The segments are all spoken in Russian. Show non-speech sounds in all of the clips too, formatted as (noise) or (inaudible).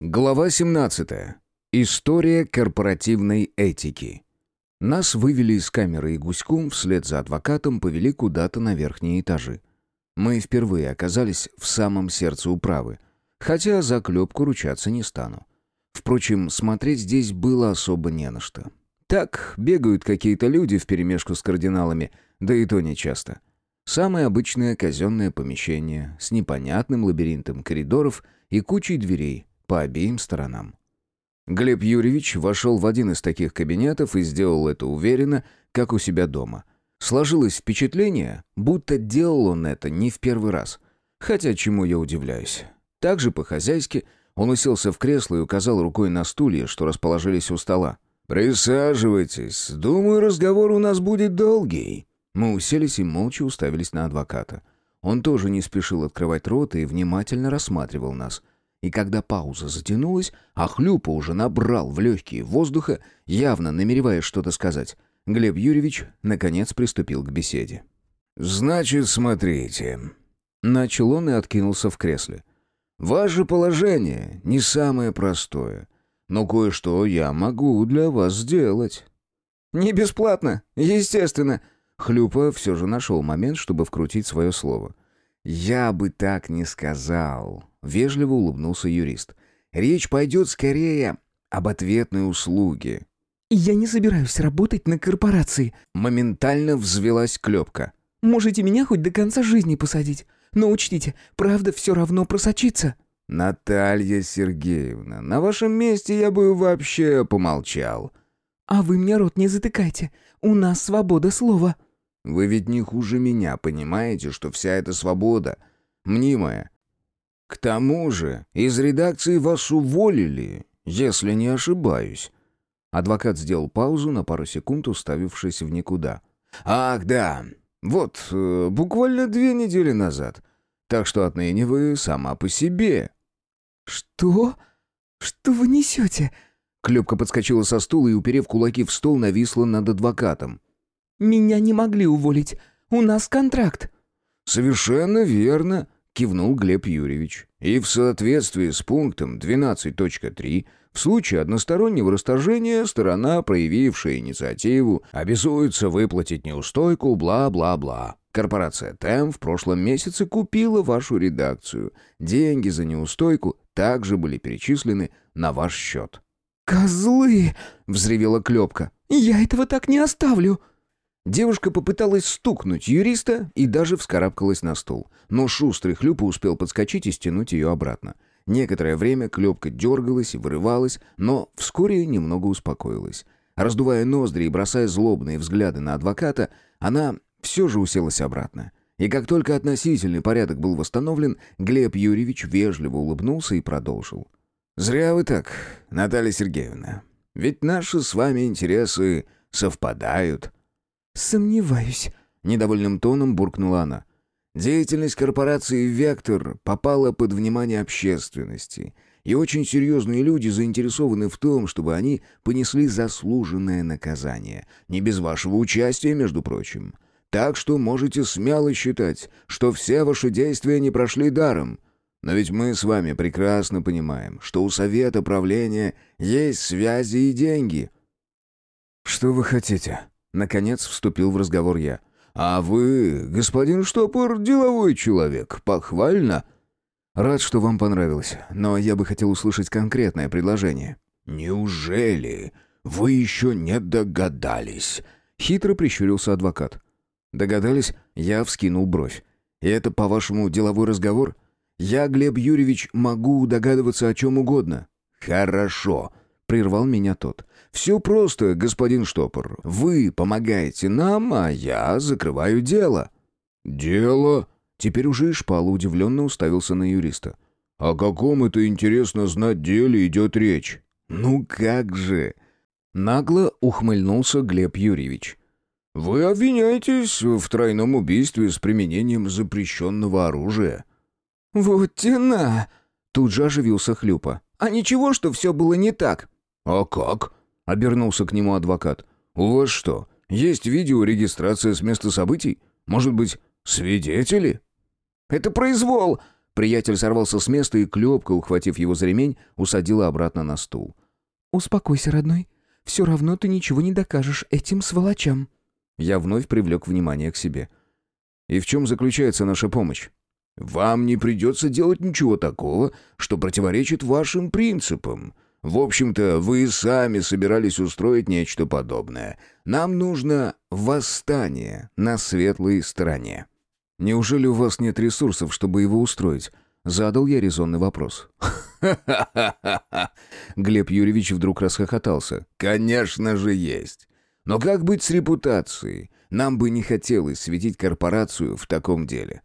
Глава 17. История корпоративной этики. Нас вывели из камеры и гуськом вслед за адвокатом повели куда-то на верхние этажи. Мы впервые оказались в самом сердце управы, хотя за клепку ручаться не стану. Впрочем, смотреть здесь было особо не на что. Так, бегают какие-то люди вперемешку с кардиналами, да и то нечасто. Самое обычное казенное помещение с непонятным лабиринтом коридоров и кучей дверей, по обеим сторонам. Глеб Юрьевич вошел в один из таких кабинетов и сделал это уверенно, как у себя дома. Сложилось впечатление, будто делал он это не в первый раз. Хотя чему я удивляюсь. Также по-хозяйски он уселся в кресло и указал рукой на стулья, что расположились у стола. «Присаживайтесь. Думаю, разговор у нас будет долгий». Мы уселись и молча уставились на адвоката. Он тоже не спешил открывать рот и внимательно рассматривал нас – и когда пауза затянулась, а Хлюпа уже набрал в легкие воздуха, явно намереваясь что-то сказать, Глеб Юрьевич, наконец, приступил к беседе. «Значит, смотрите...» Начал он и откинулся в кресле. «Ваше положение не самое простое, но кое-что я могу для вас сделать». «Не бесплатно, естественно». Хлюпа все же нашел момент, чтобы вкрутить свое слово. «Я бы так не сказал», — вежливо улыбнулся юрист. «Речь пойдет скорее об ответной услуге». «Я не собираюсь работать на корпорации», — моментально взвелась Клепка. «Можете меня хоть до конца жизни посадить, но учтите, правда все равно просочится». «Наталья Сергеевна, на вашем месте я бы вообще помолчал». «А вы мне рот не затыкайте, у нас свобода слова». Вы ведь не хуже меня понимаете, что вся эта свобода мнимая. К тому же из редакции вас уволили, если не ошибаюсь». Адвокат сделал паузу на пару секунд, уставившись в никуда. «Ах, да. Вот, э, буквально две недели назад. Так что отныне вы сама по себе». «Что? Что вы несете?» Клепка подскочила со стула и, уперев кулаки в стол, нависла над адвокатом. «Меня не могли уволить. У нас контракт». «Совершенно верно», — кивнул Глеб Юрьевич. «И в соответствии с пунктом 12.3 в случае одностороннего расторжения сторона, проявившая инициативу, обязуется выплатить неустойку, бла-бла-бла. Корпорация ТЭМ в прошлом месяце купила вашу редакцию. Деньги за неустойку также были перечислены на ваш счет». «Козлы!» — взревела Клепка. «Я этого так не оставлю!» Девушка попыталась стукнуть юриста и даже вскарабкалась на стул. Но шустрый хлюпа успел подскочить и стянуть ее обратно. Некоторое время клепка дергалась и вырывалась, но вскоре немного успокоилась. Раздувая ноздри и бросая злобные взгляды на адвоката, она все же уселась обратно. И как только относительный порядок был восстановлен, Глеб Юрьевич вежливо улыбнулся и продолжил. «Зря вы так, Наталья Сергеевна. Ведь наши с вами интересы совпадают». «Сомневаюсь», — недовольным тоном буркнула она. «Деятельность корпорации «Вектор» попала под внимание общественности, и очень серьезные люди заинтересованы в том, чтобы они понесли заслуженное наказание. Не без вашего участия, между прочим. Так что можете смело считать, что все ваши действия не прошли даром». Но ведь мы с вами прекрасно понимаем, что у совета правления есть связи и деньги. Что вы хотите? Наконец вступил в разговор я. «А вы, господин Штопор, деловой человек. Похвально». «Рад, что вам понравилось, но я бы хотел услышать конкретное предложение». «Неужели вы еще не догадались?» Хитро прищурился адвокат. «Догадались?» Я вскинул бровь. «И это, по-вашему, деловой разговор? Я, Глеб Юрьевич, могу догадываться о чем угодно». «Хорошо», — прервал меня тот. Все просто, господин Штопор. Вы помогаете нам, а я закрываю дело». «Дело?» Теперь уже и удивленно уставился на юриста. «О каком это, интересно знать, деле идет речь?» «Ну как же!» Нагло ухмыльнулся Глеб Юрьевич. «Вы обвиняетесь в тройном убийстве с применением запрещенного оружия». «Вот тена!» Тут же оживился Хлюпа. «А ничего, что все было не так?» «А как?» Обернулся к нему адвокат. «У вас что, есть видеорегистрация с места событий? Может быть, свидетели?» «Это произвол!» Приятель сорвался с места и клепко, ухватив его за ремень, усадила обратно на стул. «Успокойся, родной. Все равно ты ничего не докажешь этим сволочам». Я вновь привлек внимание к себе. «И в чем заключается наша помощь?» «Вам не придется делать ничего такого, что противоречит вашим принципам. В общем-то, вы сами собирались устроить нечто подобное. Нам нужно восстание на светлой стороне». «Неужели у вас нет ресурсов, чтобы его устроить?» Задал я резонный вопрос. «Ха-ха-ха-ха!» (laughs) Глеб Юрьевич вдруг расхохотался. «Конечно же есть. Но как быть с репутацией? Нам бы не хотелось светить корпорацию в таком деле».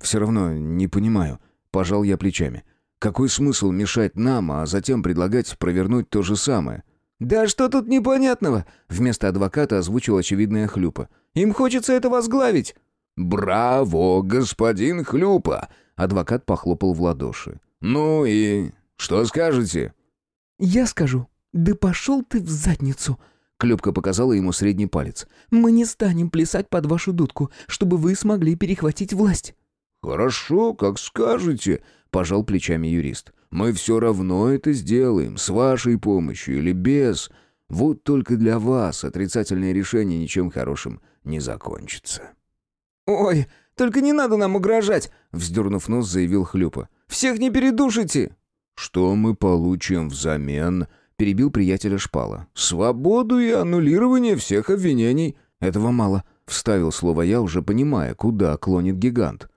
«Все равно не понимаю», — пожал я плечами. «Какой смысл мешать нам, а затем предлагать провернуть то же самое?» «Да что тут непонятного?» — вместо адвоката озвучил очевидная хлюпа. «Им хочется это возглавить». «Браво, господин Хлюпа!» — адвокат похлопал в ладоши. «Ну и что скажете?» «Я скажу. Да пошел ты в задницу!» Клюпка показала ему средний палец. «Мы не станем плясать под вашу дудку, чтобы вы смогли перехватить власть». «Хорошо, как скажете», — пожал плечами юрист. «Мы все равно это сделаем, с вашей помощью или без. Вот только для вас отрицательное решение ничем хорошим не закончится». «Ой, только не надо нам угрожать!» — вздернув нос, заявил Хлюпа. «Всех не передушите!» «Что мы получим взамен?» — перебил приятеля Шпала. «Свободу и аннулирование всех обвинений. Этого мало», — вставил слово я, уже понимая, куда клонит гигант.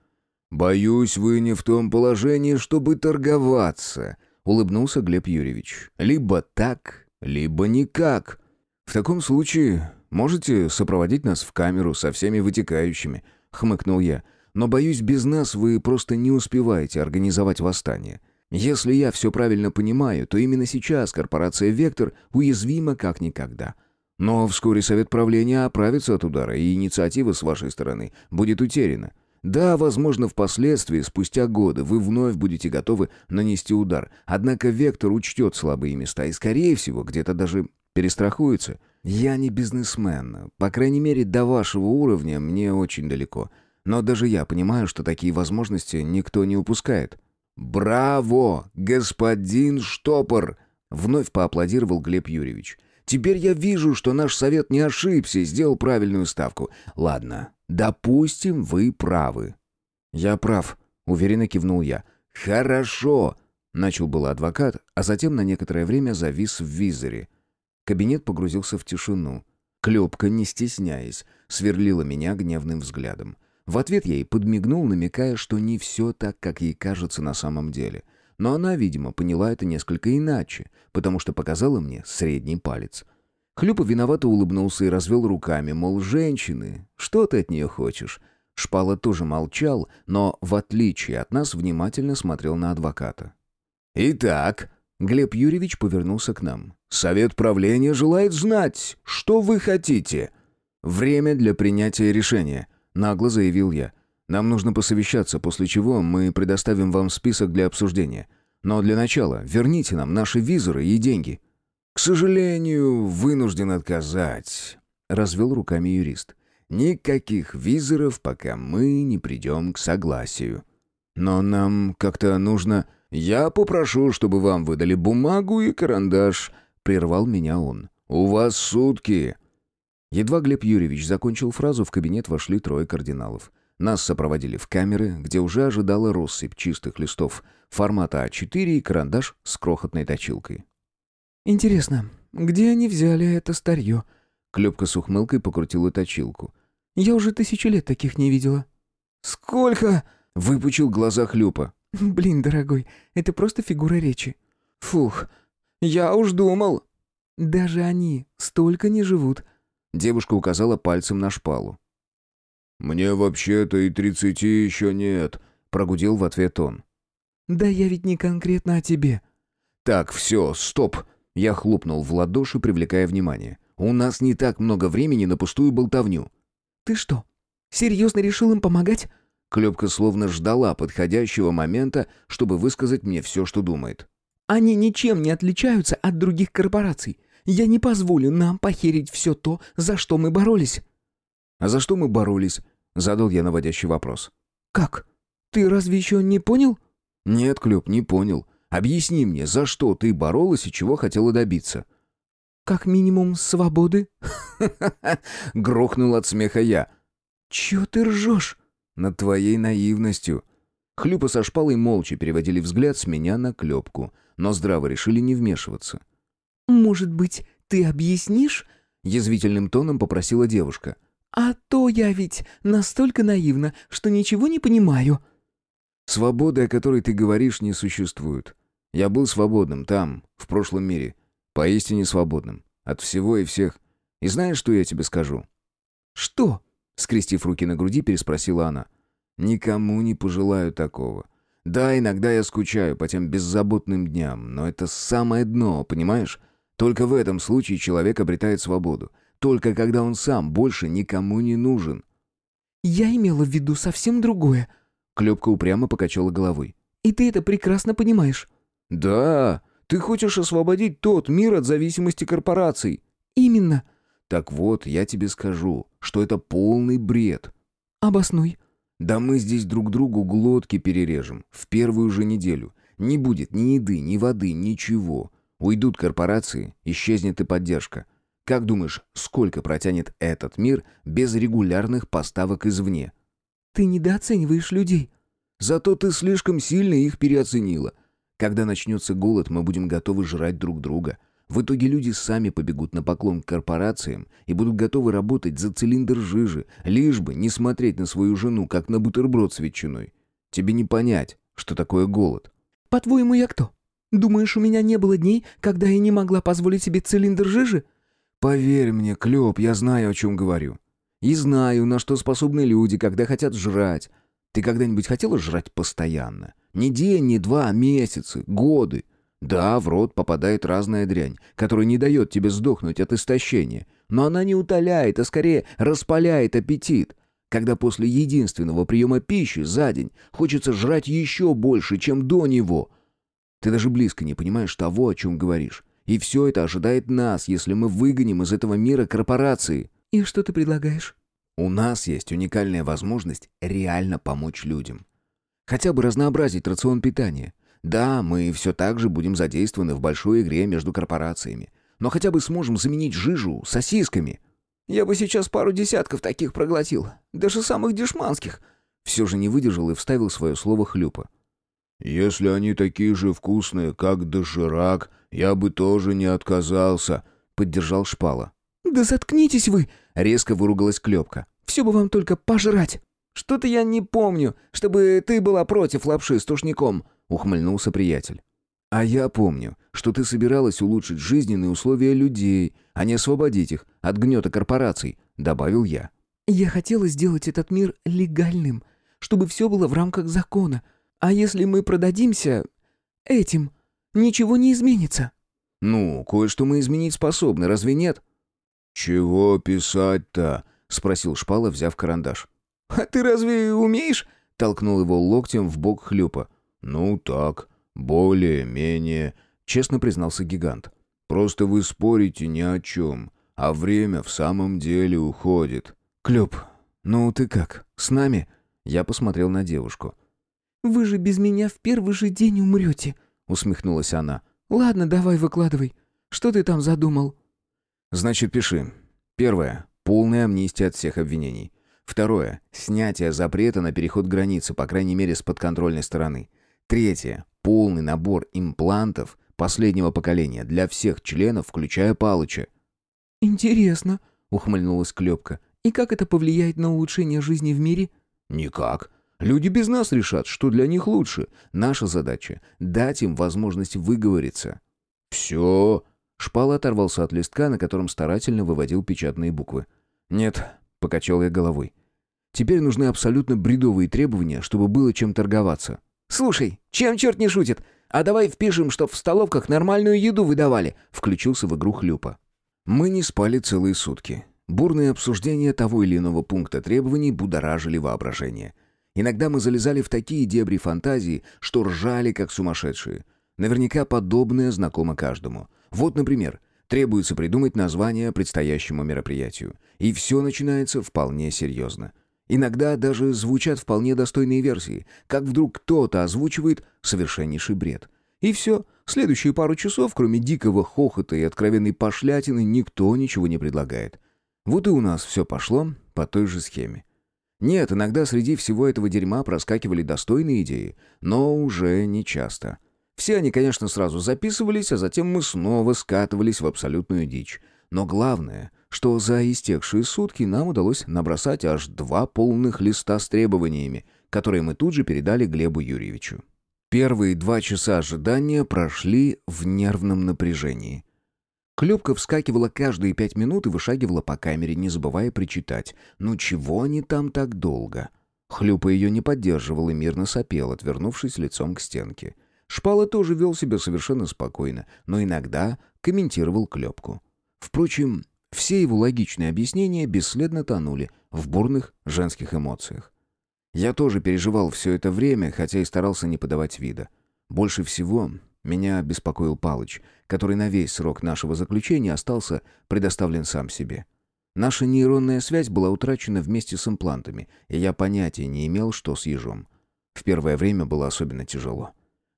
«Боюсь, вы не в том положении, чтобы торговаться», — улыбнулся Глеб Юрьевич. «Либо так, либо никак. В таком случае можете сопроводить нас в камеру со всеми вытекающими», — хмыкнул я. «Но, боюсь, без нас вы просто не успеваете организовать восстание. Если я все правильно понимаю, то именно сейчас корпорация «Вектор» уязвима как никогда. Но вскоре совет правления оправится от удара, и инициатива с вашей стороны будет утеряна. Да, возможно, впоследствии, спустя годы, вы вновь будете готовы нанести удар. Однако «Вектор» учтет слабые места и, скорее всего, где-то даже перестрахуется. Я не бизнесмен. По крайней мере, до вашего уровня мне очень далеко. Но даже я понимаю, что такие возможности никто не упускает. «Браво, господин Штопор!» — вновь поаплодировал Глеб Юрьевич. «Теперь я вижу, что наш совет не ошибся и сделал правильную ставку. Ладно, допустим, вы правы». «Я прав», — уверенно кивнул я. «Хорошо», — начал был адвокат, а затем на некоторое время завис в визоре. Кабинет погрузился в тишину. Клепка, не стесняясь, сверлила меня гневным взглядом. В ответ я ей подмигнул, намекая, что не все так, как ей кажется на самом деле. Но она, видимо, поняла это несколько иначе, потому что показала мне средний палец. Хлюпа виновато улыбнулся и развел руками, мол, женщины, что ты от нее хочешь? Шпала тоже молчал, но, в отличие от нас, внимательно смотрел на адвоката. «Итак», — Глеб Юрьевич повернулся к нам, — «совет правления желает знать, что вы хотите». «Время для принятия решения», — Нагло заявил я. «Нам нужно посовещаться, после чего мы предоставим вам список для обсуждения. Но для начала верните нам наши визоры и деньги». «К сожалению, вынужден отказать», — развел руками юрист. «Никаких визоров, пока мы не придем к согласию». «Но нам как-то нужно...» «Я попрошу, чтобы вам выдали бумагу и карандаш», — прервал меня он. «У вас сутки». Едва Глеб Юрьевич закончил фразу, в кабинет вошли трое кардиналов. Нас сопроводили в камеры, где уже ожидала россыпь чистых листов формата А4 и карандаш с крохотной точилкой. «Интересно, где они взяли это старье?» Клепка с ухмылкой покрутила точилку. «Я уже тысячу лет таких не видела». «Сколько?» — выпучил глаза Хлюпа. (laughs) «Блин, дорогой, это просто фигура речи». «Фух, я уж думал». «Даже они столько не живут», Девушка указала пальцем на шпалу. «Мне вообще-то и тридцати еще нет», — прогудел в ответ он. «Да я ведь не конкретно о тебе». «Так, все, стоп!» Я хлопнул в ладоши, привлекая внимание. «У нас не так много времени на пустую болтовню». «Ты что, серьезно решил им помогать?» Клепка словно ждала подходящего момента, чтобы высказать мне все, что думает. «Они ничем не отличаются от других корпораций. Я не позволю нам похерить все то, за что мы боролись». «А за что мы боролись?» — задал я наводящий вопрос. «Как? Ты разве еще не понял?» «Нет, Клёп, не понял. Объясни мне, за что ты боролась и чего хотела добиться?» «Как минимум свободы». (laughs) Грохнул от смеха я. «Чё ты ржёшь?» «Над твоей наивностью». Хлюпа со шпалой молча переводили взгляд с меня на Клёпку, но здраво решили не вмешиваться. «Может быть, ты объяснишь?» Язвительным тоном попросила девушка. «А то я ведь настолько наивна, что ничего не понимаю». «Свободы, о которой ты говоришь, не существует. Я был свободным там, в прошлом мире. Поистине свободным. От всего и всех. И знаешь, что я тебе скажу?» «Что?» Скрестив руки на груди, переспросила она. «Никому не пожелаю такого. Да, иногда я скучаю по тем беззаботным дням, но это самое дно, понимаешь? Только в этом случае человек обретает свободу. Только когда он сам больше никому не нужен. «Я имела в виду совсем другое». Клепка упрямо покачала головой. «И ты это прекрасно понимаешь». «Да, ты хочешь освободить тот мир от зависимости корпораций». «Именно». «Так вот, я тебе скажу, что это полный бред». «Обоснуй». «Да мы здесь друг другу глотки перережем. В первую же неделю. Не будет ни еды, ни воды, ничего. Уйдут корпорации, исчезнет и поддержка. Как думаешь, сколько протянет этот мир без регулярных поставок извне? Ты недооцениваешь людей. Зато ты слишком сильно их переоценила. Когда начнется голод, мы будем готовы жрать друг друга. В итоге люди сами побегут на поклон к корпорациям и будут готовы работать за цилиндр жижи, лишь бы не смотреть на свою жену, как на бутерброд с ветчиной. Тебе не понять, что такое голод. По-твоему, я кто? Думаешь, у меня не было дней, когда я не могла позволить себе цилиндр жижи?» «Поверь мне, Клёп, я знаю, о чем говорю. И знаю, на что способны люди, когда хотят жрать. Ты когда-нибудь хотела жрать постоянно? Не день, не два, а месяцы, годы. Да, в рот попадает разная дрянь, которая не дает тебе сдохнуть от истощения. Но она не утоляет, а скорее распаляет аппетит. Когда после единственного приема пищи за день хочется жрать еще больше, чем до него – ты даже близко не понимаешь того, о чем говоришь. И все это ожидает нас, если мы выгоним из этого мира корпорации. И что ты предлагаешь? У нас есть уникальная возможность реально помочь людям. Хотя бы разнообразить рацион питания. Да, мы все так же будем задействованы в большой игре между корпорациями. Но хотя бы сможем заменить жижу сосисками. Я бы сейчас пару десятков таких проглотил. Даже самых дешманских. Все же не выдержал и вставил свое слово хлюпа. «Если они такие же вкусные, как доширак, я бы тоже не отказался», — поддержал Шпала. «Да заткнитесь вы!» — резко выругалась Клёпка. «Все бы вам только пожрать!» «Что-то я не помню, чтобы ты была против лапши с тушником», — ухмыльнулся приятель. «А я помню, что ты собиралась улучшить жизненные условия людей, а не освободить их от гнета корпораций», — добавил я. «Я хотела сделать этот мир легальным, чтобы все было в рамках закона», а если мы продадимся этим, ничего не изменится. Ну, кое-что мы изменить способны, разве нет? Чего писать-то? спросил Шпала, взяв карандаш. А ты разве умеешь? толкнул его локтем в бок хлюпа. Ну так, более-менее, честно признался гигант. Просто вы спорите ни о чем, а время в самом деле уходит. Клёп, ну ты как, с нами? Я посмотрел на девушку. Вы же без меня в первый же день умрете», — усмехнулась она. «Ладно, давай выкладывай. Что ты там задумал?» «Значит, пиши. Первое. Полная амнистия от всех обвинений. Второе. Снятие запрета на переход границы, по крайней мере, с подконтрольной стороны. Третье. Полный набор имплантов последнего поколения для всех членов, включая Палыча». «Интересно», — ухмыльнулась Клёпка. «И как это повлияет на улучшение жизни в мире?» «Никак. Люди без нас решат, что для них лучше. Наша задача — дать им возможность выговориться». «Все?» Шпал оторвался от листка, на котором старательно выводил печатные буквы. «Нет», — покачал я головой. «Теперь нужны абсолютно бредовые требования, чтобы было чем торговаться». «Слушай, чем черт не шутит? А давай впишем, что в столовках нормальную еду выдавали», — включился в игру Хлюпа. Мы не спали целые сутки. Бурные обсуждения того или иного пункта требований будоражили воображение — Иногда мы залезали в такие дебри фантазии, что ржали как сумасшедшие. Наверняка подобное знакомо каждому. Вот, например, требуется придумать название предстоящему мероприятию. И все начинается вполне серьезно. Иногда даже звучат вполне достойные версии, как вдруг кто-то озвучивает совершеннейший бред. И все, следующие пару часов, кроме дикого хохота и откровенной пошлятины, никто ничего не предлагает. Вот и у нас все пошло по той же схеме. Нет, иногда среди всего этого дерьма проскакивали достойные идеи, но уже не часто. Все они, конечно, сразу записывались, а затем мы снова скатывались в абсолютную дичь. Но главное, что за истекшие сутки нам удалось набросать аж два полных листа с требованиями, которые мы тут же передали Глебу Юрьевичу. Первые два часа ожидания прошли в нервном напряжении. Клепка вскакивала каждые пять минут и вышагивала по камере, не забывая причитать. «Ну чего они там так долго?» Хлюпа ее не поддерживал и мирно сопел, отвернувшись лицом к стенке. Шпала тоже вел себя совершенно спокойно, но иногда комментировал Клепку. Впрочем, все его логичные объяснения бесследно тонули в бурных женских эмоциях. Я тоже переживал все это время, хотя и старался не подавать вида. Больше всего меня беспокоил Палыч, который на весь срок нашего заключения остался предоставлен сам себе. Наша нейронная связь была утрачена вместе с имплантами, и я понятия не имел, что с ежом. В первое время было особенно тяжело.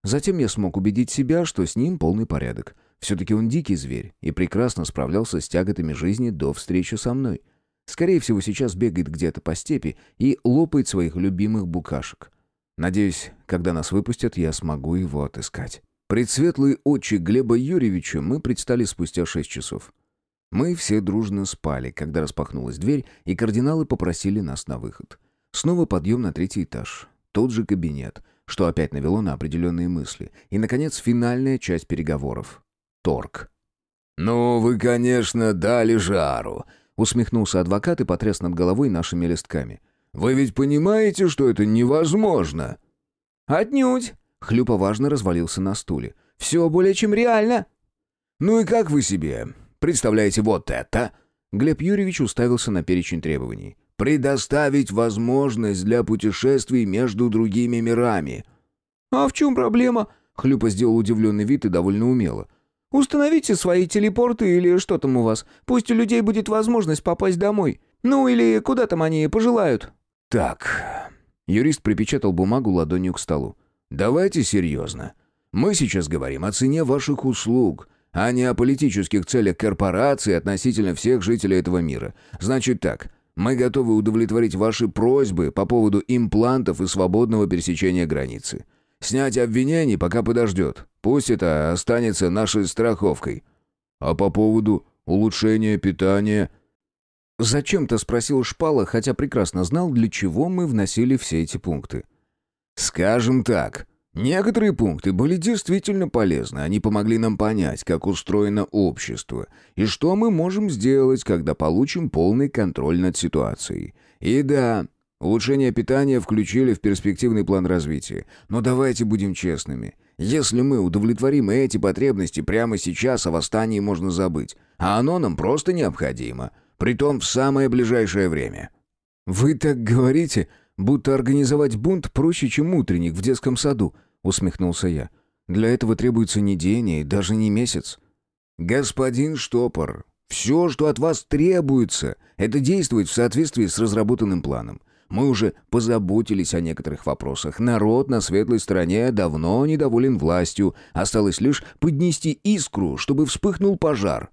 Затем я смог убедить себя, что с ним полный порядок. Все-таки он дикий зверь и прекрасно справлялся с тяготами жизни до встречи со мной. Скорее всего, сейчас бегает где-то по степи и лопает своих любимых букашек. Надеюсь, когда нас выпустят, я смогу его отыскать. Предсветлые очи Глеба Юрьевича мы предстали спустя шесть часов. Мы все дружно спали, когда распахнулась дверь, и кардиналы попросили нас на выход. Снова подъем на третий этаж. Тот же кабинет, что опять навело на определенные мысли. И, наконец, финальная часть переговоров. Торг. «Ну, вы, конечно, дали жару», — усмехнулся адвокат и потряс над головой нашими листками. «Вы ведь понимаете, что это невозможно?» «Отнюдь!» — Хлюпа важно развалился на стуле. «Все более чем реально!» «Ну и как вы себе представляете вот это?» Глеб Юрьевич уставился на перечень требований. «Предоставить возможность для путешествий между другими мирами». «А в чем проблема?» Хлюпа сделал удивленный вид и довольно умело. Установите свои телепорты или что там у вас. Пусть у людей будет возможность попасть домой. Ну или куда там они пожелают». «Так...» Юрист припечатал бумагу ладонью к столу. «Давайте серьезно. Мы сейчас говорим о цене ваших услуг, а не о политических целях корпорации относительно всех жителей этого мира. Значит так, мы готовы удовлетворить ваши просьбы по поводу имплантов и свободного пересечения границы. Снять обвинений пока подождет. Пусть это останется нашей страховкой. А по поводу улучшения питания... Зачем-то спросил Шпала, хотя прекрасно знал, для чего мы вносили все эти пункты. Скажем так, некоторые пункты были действительно полезны. Они помогли нам понять, как устроено общество и что мы можем сделать, когда получим полный контроль над ситуацией. И да, Улучшение питания включили в перспективный план развития. Но давайте будем честными. Если мы удовлетворим эти потребности прямо сейчас, о восстании можно забыть. А оно нам просто необходимо. Притом в самое ближайшее время. «Вы так говорите, будто организовать бунт проще, чем утренник в детском саду», — усмехнулся я. «Для этого требуется не день и даже не месяц». «Господин Штопор, все, что от вас требуется, это действовать в соответствии с разработанным планом. Мы уже позаботились о некоторых вопросах. Народ на светлой стороне давно недоволен властью. Осталось лишь поднести искру, чтобы вспыхнул пожар.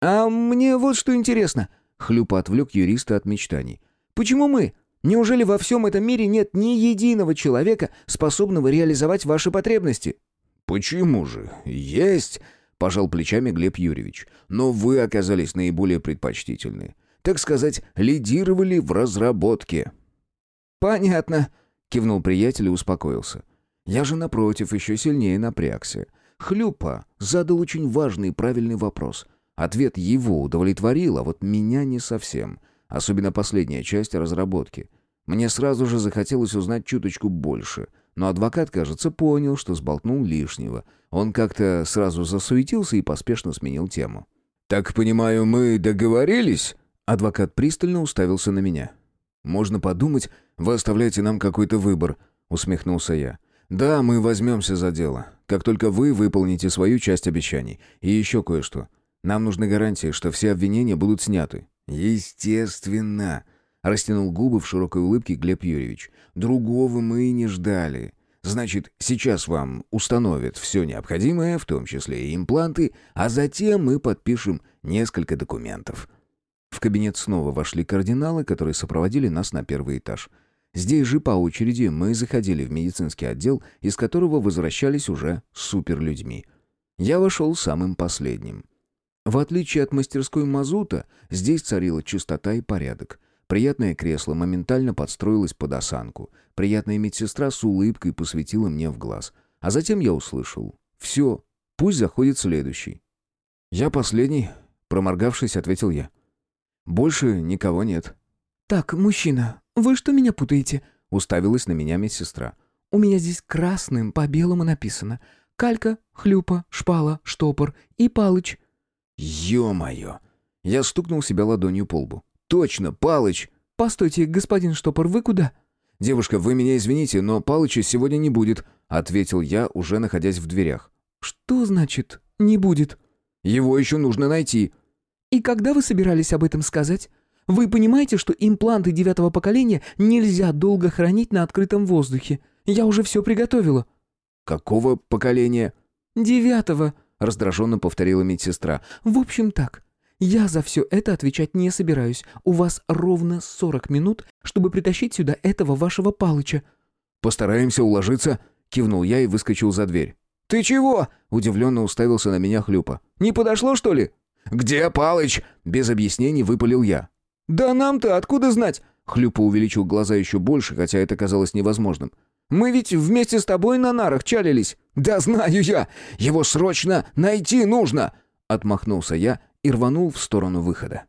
«А мне вот что интересно», — Хлюпа отвлек юриста от мечтаний. «Почему мы? Неужели во всем этом мире нет ни единого человека, способного реализовать ваши потребности?» «Почему же? Есть!» — пожал плечами Глеб Юрьевич. «Но вы оказались наиболее предпочтительны так сказать, лидировали в разработке. «Понятно», — кивнул приятель и успокоился. Я же, напротив, еще сильнее напрягся. Хлюпа задал очень важный и правильный вопрос. Ответ его удовлетворил, а вот меня не совсем. Особенно последняя часть разработки. Мне сразу же захотелось узнать чуточку больше. Но адвокат, кажется, понял, что сболтнул лишнего. Он как-то сразу засуетился и поспешно сменил тему. «Так понимаю, мы договорились?» Адвокат пристально уставился на меня. «Можно подумать, вы оставляете нам какой-то выбор», — усмехнулся я. «Да, мы возьмемся за дело, как только вы выполните свою часть обещаний. И еще кое-что. Нам нужны гарантии, что все обвинения будут сняты». «Естественно. Растянул губы в широкой улыбке Глеб Юрьевич. «Другого мы и не ждали. Значит, сейчас вам установят все необходимое, в том числе и импланты, а затем мы подпишем несколько документов». В кабинет снова вошли кардиналы, которые сопроводили нас на первый этаж. Здесь же по очереди мы заходили в медицинский отдел, из которого возвращались уже суперлюдьми. Я вошел самым последним. В отличие от мастерской мазута, здесь царила чистота и порядок. Приятное кресло моментально подстроилось под осанку. Приятная медсестра с улыбкой посветила мне в глаз. А затем я услышал. «Все, пусть заходит следующий». «Я последний», — проморгавшись, ответил я. «Больше никого нет». «Так, мужчина, вы что меня путаете?» — уставилась на меня медсестра. «У меня здесь красным по белому написано. Калька, хлюпа, шпала, штопор и палыч». «Е-мое!» Я стукнул себя ладонью по лбу. «Точно, Палыч!» «Постойте, господин Штопор, вы куда?» «Девушка, вы меня извините, но Палыча сегодня не будет», — ответил я, уже находясь в дверях. «Что значит «не будет»?» «Его еще нужно найти». «И когда вы собирались об этом сказать? Вы понимаете, что импланты девятого поколения нельзя долго хранить на открытом воздухе? Я уже все приготовила». «Какого поколения?» «Девятого», — раздраженно повторила медсестра. «В общем так, я за все это отвечать не собираюсь. У вас ровно 40 минут, чтобы притащить сюда этого вашего Палыча». «Постараемся уложиться», — кивнул я и выскочил за дверь. «Ты чего?» — удивленно уставился на меня Хлюпа. «Не подошло, что ли?» «Где Палыч?» — без объяснений выпалил я. «Да нам-то откуда знать?» Хлюпа увеличил глаза еще больше, хотя это казалось невозможным. «Мы ведь вместе с тобой на нарах чалились». «Да знаю я! Его срочно найти нужно!» Отмахнулся я и рванул в сторону выхода.